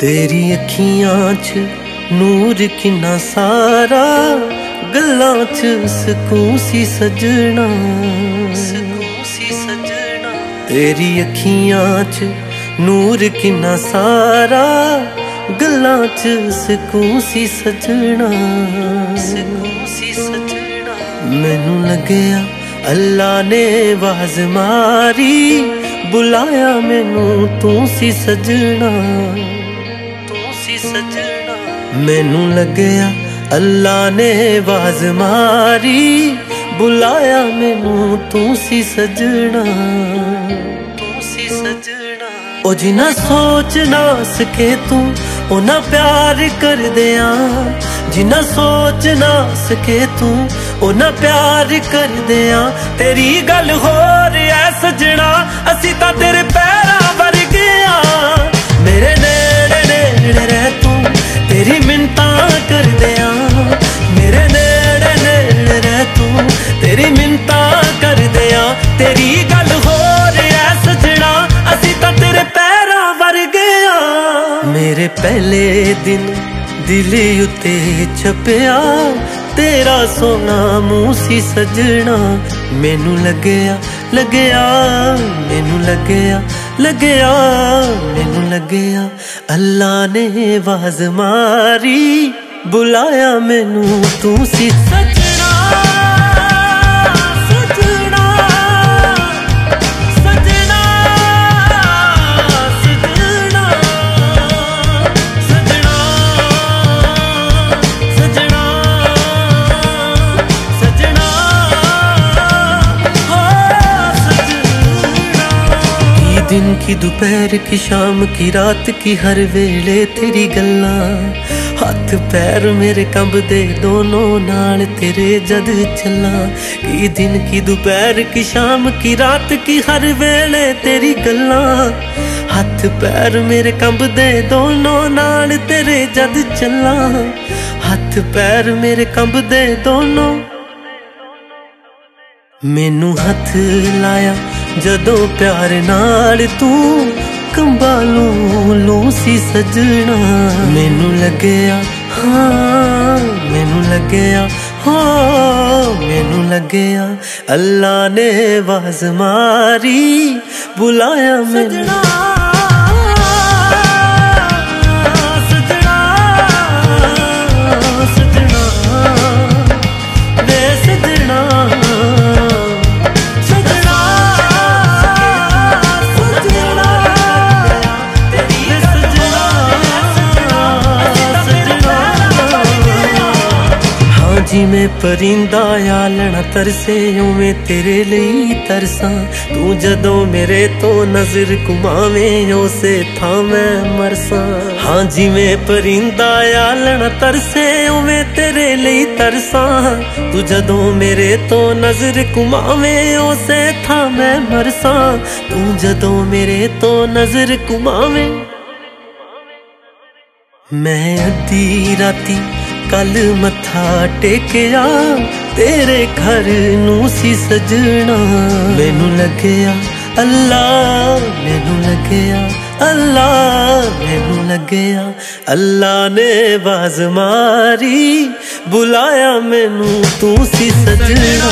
ਤੇਰੀ ਅੱਖੀਆਂ 'ਚ ਨੂਰ ਕਿੰਨਾ ਸਾਰਾ, ਗੱਲਾਂ 'ਚ ਸਕੂਨ ਸੀ ਸਜਣਾ। ਸਕੂਨ ਸੀ ਸਜਣਾ ਤੇਰੀ ਅੱਖੀਆਂ 'ਚ ਨੂਰ ਕਿੰਨਾ ਸਾਰਾ, ਗੱਲਾਂ 'ਚ ਸਕੂਨ ਸੀ ਸਜਣਾ ਸਕੂਨ ਸੀ ਸਜਣਾ। ਮੈਨੂੰ ਲੱਗਿਆ ਅੱਲਾ ਨੇ ਵਾਜ਼ ਮਾਰੀ, ਬੁਲਾਇਆ ਮੈਨੂੰ ਤੂੰ ਸੀ ਸਜਣਾ। ਸਜਣਾ। ਮੈਨੂੰ ਲੱਗਿਆ ਅੱਲਾ ਨੇ ਵਾਜ਼ ਮਾਰੀ ਬੁਲਾਇਆ ਮੈਨੂੰ ਤੂੰ ਸੀ ਸਜਣਾ। ਤੂੰ ਸੀ ਸਜਣਾ। ਉਹ ਜਿਨਾ ਸੋਚ ਨਾ ਸਕੇ ਤੂੰ ਉਹਨਾਂ ਪਿਆਰ ਕਰਦਿਆਂ। ਜਿਨਾ ਸੋਚ ਨਾ ਸਕੇ ਤੂੰ ਉਹਨਾਂ ਪਿਆਰ ਕਰਦਿਆਂ। ਤੇਰੀ ਗੱਲ ਹੋਰ ਐ ਸਜਣਾ ਅਸੀਂ ਤਾਂ ਤੇਰੇ ਪੈਰਾਂ ਮੇਰੇ ਪਹਿਲੇ ਦਿਨ ਦਿਲ ਉਤੇ ਛਪਿਆ। ਤੇਰਾ ਸੋਨਾ ਮੂੰਹ ਸੀ ਸਜਣਾ ਮੈਨੂੰ ਲੱਗਿਆ ਲੱਗਿਆ, ਮੈਨੂੰ ਲੱਗਿਆ ਲੱਗਿਆ, ਮੈਨੂੰ ਲੱਗਿਆ। ਅੱਲਾ ਨੇ ਵਾਜ਼ ਮਾਰੀ, ਬੁਲਾਇਆ ਮੈਨੂੰ ਤੂੰ ਸੀ ਸਜਣਾ। ਦਿਨ ਕੀ ਦੁਪਹਿਰ ਕੀ ਸ਼ਾਮ ਕੀ ਰਾਤ ਕੀ ਹਰ ਵੇਲੇ ਤੇਰੀ ਗੱਲਾਂ ਹੱਥ ਪੈਰ ਮੇਰੇ ਕੰਬਦੇ ਦੋਨੋਂ ਨਾਲ ਤੇਰੇ ਜਦ ਚੱਲਾਂ ਕੀ ਦਿਨ ਕੀ ਦੁਪਹਿਰ ਕੀ ਸ਼ਾਮ ਕੀ ਰਾਤ ਕੀ ਹਰ ਵੇਲੇ ਤੇਰੀ ਗੱਲਾਂ ਹੱਥ ਪੈਰ ਮੇਰੇ ਕੰਬਦੇ ਦੋਨੋਂ ਨਾਲ ਤੇਰੇ ਜਦ ਚੱਲਾਂ ਹੱਥ ਪੈਰ ਮੇਰੇ ਕੰਬਦੇ ਦੋਨੋਂ ਮੈਨੂੰ ਹੱਥ ਲਾਇਆ ਜਦੋਂ ਪਿਆਰ ਨਾਲ ਤੂੰ ਕੰਬਾਲੂ ਲੂ ਸੀ ਸਜਣਾ, ਮੈਨੂੰ ਲੱਗਿਆ, ਹਾਂ, ਮੈਨੂੰ ਲੱਗਿਆ, ਹਾਂ, ਮੈਨੂੰ ਲੱਗਿਆ, ਅੱਲਾ ਨੇ ਵਾਜ਼ ਮਾਰੀ, ਬੁਲਾਇਆ ਮੈਨੂੰ। ਸਜਣਾ। ਜਿਵੇਂ ਪਰਿੰਦਾ ਆਲਣਾ ਤਰਸੇ, ਉਵੇਂ ਤੇਰੇ ਲਈ ਤਰਸਾਂ। ਤੂੰ ਜਦੋਂ ਮੇਰੇ ਤੋਂ ਨਜ਼ਰ ਕੁਮਾਵੇਂ ਉਸੇ ਥਾਂ ਮੈਂ ਮਰਸਾਂ। ਹਾਂ, ਜਿਵੇਂ ਪਰਿੰਦਾ ਆਲਣਾ ਤਰਸੇ, ਉਵੇਂ ਤੇਰੇ ਲਈ ਤਰਸਾਂ। ਤੂੰ ਜਦੋਂ ਮੇਰੇ ਤੋਂ ਨਜ਼ਰ ਕੁਮਾਵੇਂ ਉਸੇ ਥਾਂ ਮੈਂ ਮਰਸਾਂ। ਤੂੰ ਜਦੋਂ ਮੇਰੇ ਤੋਂ ਨਜ਼ਰ ਕੁਮਾਵੇਂ ਮੈਂ ਅੱਧੀ ਰਾਤੀ ਕੱਲ ਮੱਥਾ ਟੇਕਿਆ, ਤੇਰੇ ਘਰ ਨੂੰ ਸੀ ਸਜਣਾ। ਮੈਨੂੰ ਲੱਗਿਆ ਅੱਲਾ ਮੈਨੂੰ ਲੱਗਿਆ ਅੱਲਾ ਮੈਨੂੰ ਲੱਗਿਆ ਅੱਲਾ ਨੇ ਬਾਜ਼ ਮਾਰੀ, ਬੁਲਾਇਆ ਮੈਨੂੰ ਤੂੰ ਸੀ ਸਜਣਾ।